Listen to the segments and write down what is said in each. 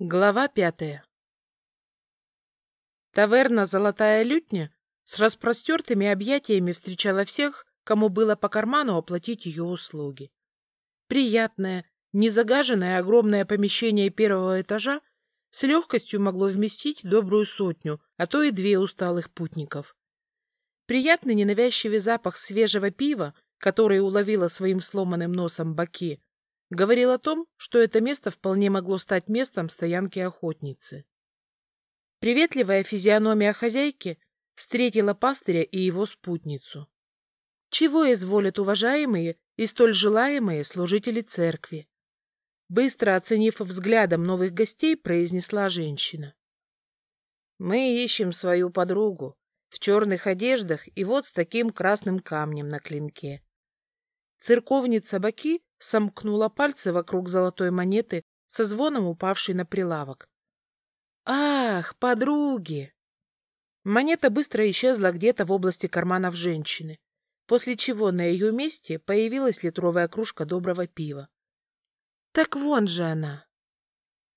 Глава пятая Таверна «Золотая лютня» с распростертыми объятиями встречала всех, кому было по карману оплатить ее услуги. Приятное, незагаженное огромное помещение первого этажа с легкостью могло вместить добрую сотню, а то и две усталых путников. Приятный ненавязчивый запах свежего пива, который уловила своим сломанным носом Баки, говорил о том, что это место вполне могло стать местом стоянки охотницы. Приветливая физиономия хозяйки встретила пастыря и его спутницу. Чего изволят уважаемые и столь желаемые служители церкви? Быстро оценив взглядом новых гостей, произнесла женщина. «Мы ищем свою подругу в черных одеждах и вот с таким красным камнем на клинке». Церковница Баки сомкнула пальцы вокруг золотой монеты со звоном упавшей на прилавок. «Ах, подруги!» Монета быстро исчезла где-то в области карманов женщины, после чего на ее месте появилась литровая кружка доброго пива. «Так вон же она!»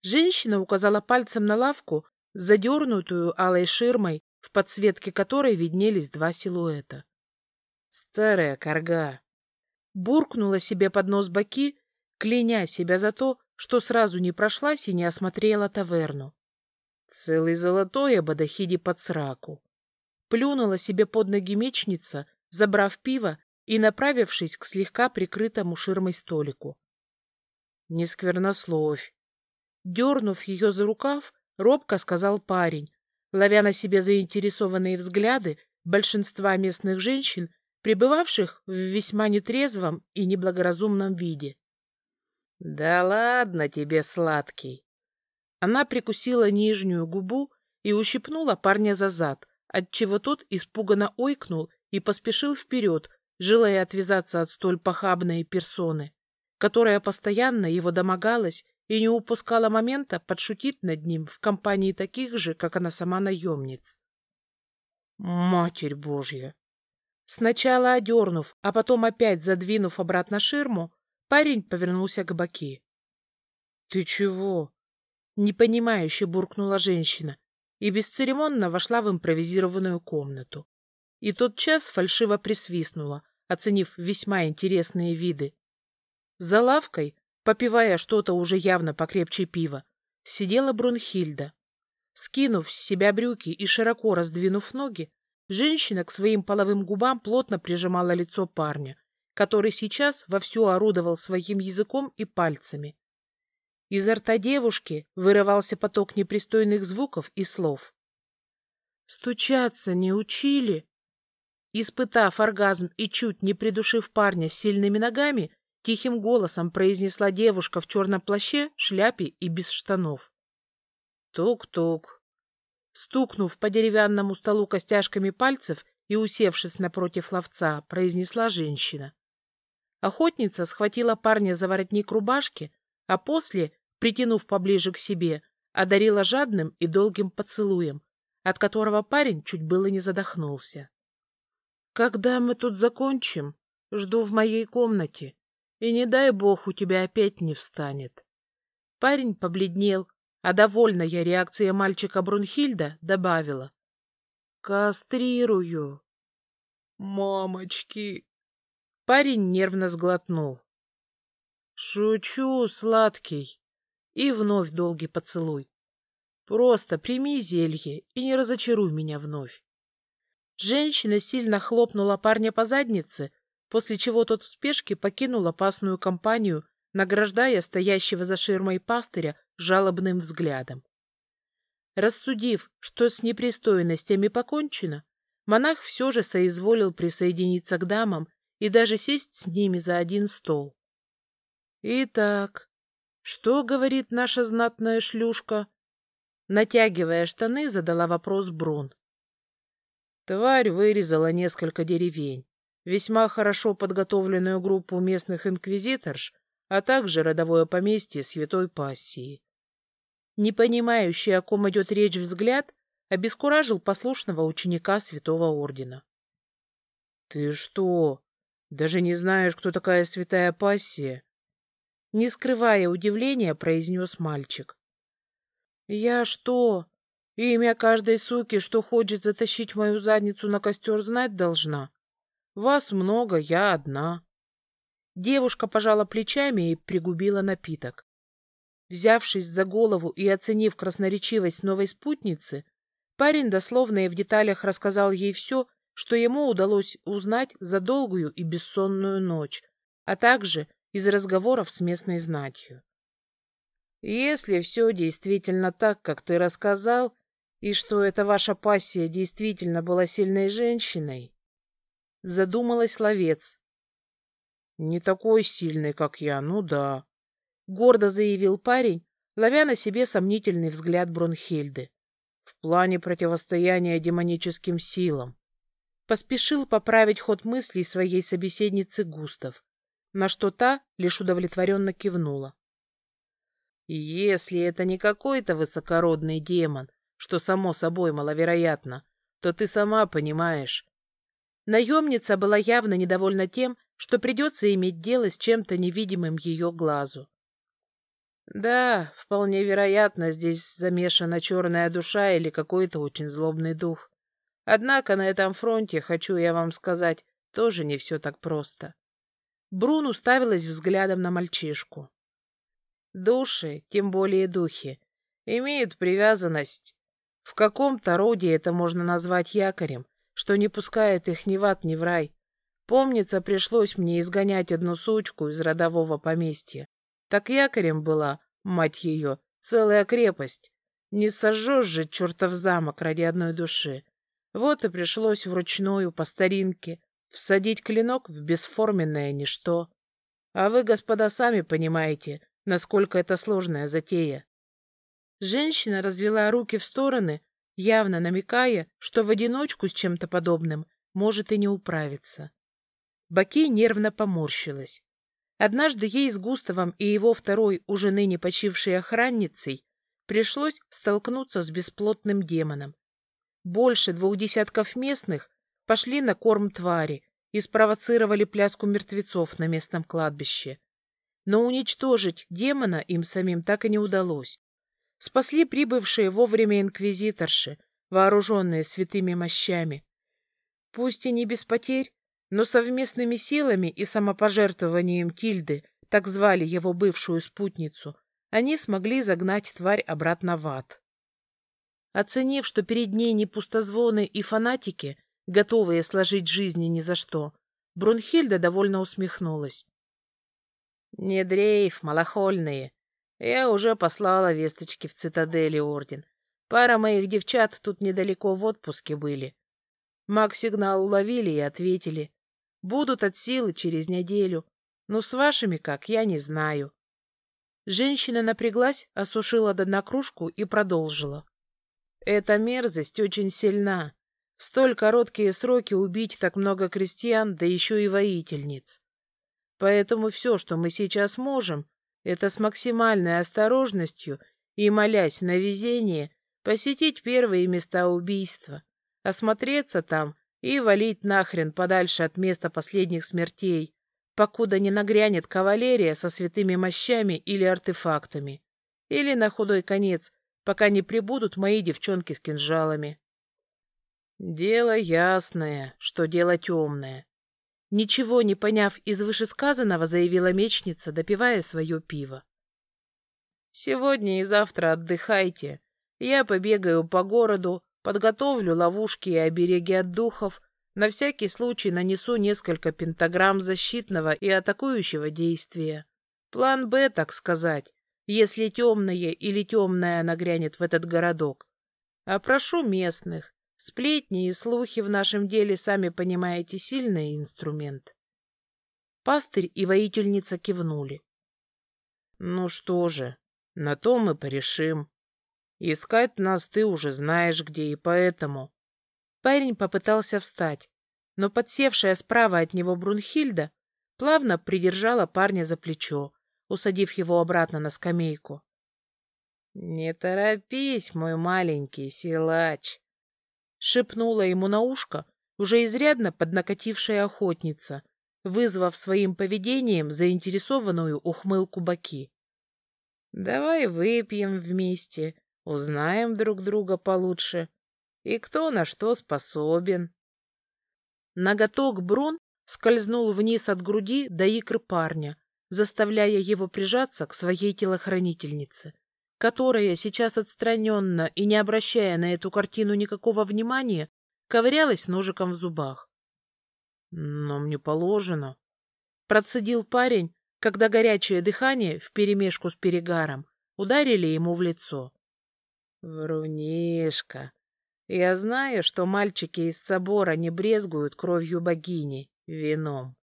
Женщина указала пальцем на лавку, задернутую алой ширмой, в подсветке которой виднелись два силуэта. «Старая корга!» Буркнула себе под нос боки, кляня себя за то, что сразу не прошлась и не осмотрела таверну. Целый золотой Абадахиди под сраку. Плюнула себе под ноги мечница, забрав пиво и направившись к слегка прикрытому ширмой столику. Не сквернословь. Дернув ее за рукав, робко сказал парень, ловя на себе заинтересованные взгляды большинства местных женщин, пребывавших в весьма нетрезвом и неблагоразумном виде. «Да ладно тебе, сладкий!» Она прикусила нижнюю губу и ущипнула парня за зад, отчего тот испуганно ойкнул и поспешил вперед, желая отвязаться от столь похабной персоны, которая постоянно его домогалась и не упускала момента подшутить над ним в компании таких же, как она сама наемниц. «Матерь Божья!» Сначала одернув, а потом опять задвинув обратно ширму, парень повернулся к Баки. — Ты чего? — непонимающе буркнула женщина и бесцеремонно вошла в импровизированную комнату. И тотчас фальшиво присвистнула, оценив весьма интересные виды. За лавкой, попивая что-то уже явно покрепче пива, сидела Брунхильда. Скинув с себя брюки и широко раздвинув ноги, Женщина к своим половым губам плотно прижимала лицо парня, который сейчас вовсю орудовал своим языком и пальцами. Изо рта девушки вырывался поток непристойных звуков и слов. «Стучаться не учили?» Испытав оргазм и чуть не придушив парня сильными ногами, тихим голосом произнесла девушка в черном плаще, шляпе и без штанов. «Тук-тук, Стукнув по деревянному столу костяшками пальцев и усевшись напротив ловца, произнесла женщина. Охотница схватила парня за воротник рубашки, а после, притянув поближе к себе, одарила жадным и долгим поцелуем, от которого парень чуть было не задохнулся. «Когда мы тут закончим, жду в моей комнате, и не дай бог у тебя опять не встанет». Парень побледнел, а довольная реакция мальчика Брунхильда добавила. «Кастрирую». «Мамочки!» Парень нервно сглотнул. «Шучу, сладкий!» И вновь долгий поцелуй. «Просто прими зелье и не разочаруй меня вновь». Женщина сильно хлопнула парня по заднице, после чего тот в спешке покинул опасную компанию, награждая стоящего за ширмой пастыря жалобным взглядом. Рассудив, что с непристойностями покончено, монах все же соизволил присоединиться к дамам и даже сесть с ними за один стол. «Итак, что говорит наша знатная шлюшка?» Натягивая штаны, задала вопрос Брун. Тварь вырезала несколько деревень, весьма хорошо подготовленную группу местных инквизиторш, а также родовое поместье Святой Пассии. Не понимающий, о ком идет речь взгляд, обескуражил послушного ученика Святого Ордена. — Ты что, даже не знаешь, кто такая Святая Пассия? Не скрывая удивления, произнес мальчик. Я что, имя каждой суки, что хочет затащить мою задницу на костер, знать должна? Вас много, я одна. Девушка пожала плечами и пригубила напиток. Взявшись за голову и оценив красноречивость новой спутницы, парень дословно и в деталях рассказал ей все, что ему удалось узнать за долгую и бессонную ночь, а также из разговоров с местной знатью. «Если все действительно так, как ты рассказал, и что эта ваша пассия действительно была сильной женщиной, Задумалась ловец. Не такой сильный, как я, ну да. Гордо заявил парень, ловя на себе сомнительный взгляд Бронхельды. В плане противостояния демоническим силам. Поспешил поправить ход мыслей своей собеседницы Густав, на что та лишь удовлетворенно кивнула. Если это не какой-то высокородный демон, что само собой маловероятно, то ты сама понимаешь, Наемница была явно недовольна тем, что придется иметь дело с чем-то невидимым ее глазу. Да, вполне вероятно, здесь замешана черная душа или какой-то очень злобный дух. Однако на этом фронте, хочу я вам сказать, тоже не все так просто. Брун уставилась взглядом на мальчишку. Души, тем более духи, имеют привязанность. В каком-то роде это можно назвать якорем, что не пускает их ни в ад, ни в рай. Помнится, пришлось мне изгонять одну сучку из родового поместья. Так якорем была, мать ее, целая крепость. Не сожжешь же чертов замок ради одной души. Вот и пришлось вручную, по старинке, всадить клинок в бесформенное ничто. А вы, господа, сами понимаете, насколько это сложная затея. Женщина развела руки в стороны, явно намекая, что в одиночку с чем-то подобным может и не управиться. Баки нервно поморщилась. Однажды ей с Густавом и его второй, уже ныне почившей охранницей, пришлось столкнуться с бесплотным демоном. Больше двух десятков местных пошли на корм твари и спровоцировали пляску мертвецов на местном кладбище. Но уничтожить демона им самим так и не удалось спасли прибывшие вовремя инквизиторши, вооруженные святыми мощами. Пусть и не без потерь, но совместными силами и самопожертвованием Тильды, так звали его бывшую спутницу, они смогли загнать тварь обратно в ад. Оценив, что перед ней не пустозвоны и фанатики, готовые сложить жизни ни за что, Брунхильда довольно усмехнулась. — Не дрейф, малохольные, я уже послала весточки в цитадели орден. Пара моих девчат тут недалеко в отпуске были. Маг-сигнал уловили и ответили. Будут от силы через неделю. Но с вашими как, я не знаю. Женщина напряглась, осушила до дна кружку и продолжила. Эта мерзость очень сильна. В столь короткие сроки убить так много крестьян, да еще и воительниц. Поэтому все, что мы сейчас можем, это с максимальной осторожностью и, молясь на везение, посетить первые места убийства, осмотреться там и валить нахрен подальше от места последних смертей, покуда не нагрянет кавалерия со святыми мощами или артефактами. Или, на худой конец, пока не прибудут мои девчонки с кинжалами. Дело ясное, что дело темное. Ничего не поняв из вышесказанного, заявила мечница, допивая свое пиво. «Сегодня и завтра отдыхайте. Я побегаю по городу, подготовлю ловушки и обереги от духов, на всякий случай нанесу несколько пентаграмм защитного и атакующего действия. План «Б», так сказать, если темное или темная нагрянет в этот городок. Опрошу местных, Сплетни и слухи в нашем деле, сами понимаете, сильный инструмент. Пастырь и воительница кивнули. Ну что же, на то мы порешим. Искать нас ты уже знаешь где, и поэтому... Парень попытался встать, но подсевшая справа от него Брунхильда плавно придержала парня за плечо, усадив его обратно на скамейку. — Не торопись, мой маленький силач, шепнула ему на ушко уже изрядно поднакатившая охотница, вызвав своим поведением заинтересованную ухмылку Баки. «Давай выпьем вместе, Узнаем друг друга получше. И кто на что способен. Ноготок Брун скользнул вниз от груди до икры парня, заставляя его прижаться к своей телохранительнице, которая сейчас отстраненно и не обращая на эту картину никакого внимания, ковырялась ножиком в зубах. «Но мне положено», — процедил парень, когда горячее дыхание вперемешку с перегаром ударили ему в лицо. «Врунишка, я знаю, что мальчики из собора не брезгуют кровью богини, вином».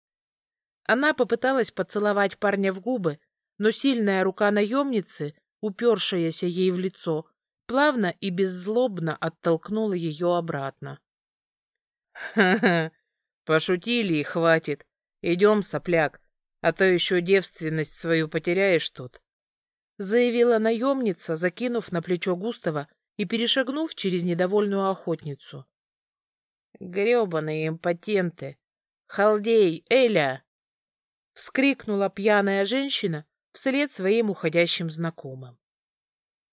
Она попыталась поцеловать парня в губы, но сильная рука наемницы, упершаяся ей в лицо, плавно и беззлобно оттолкнула ее обратно. «Ха-ха, пошутили и хватит. Идем, сопляк, а то еще девственность свою потеряешь тут», заявила наемница, закинув на плечо Густава и перешагнув через недовольную охотницу. «Гребаные импотенты! Халдей, Эля!» Вскрикнула пьяная женщина вслед своим уходящим знакомым.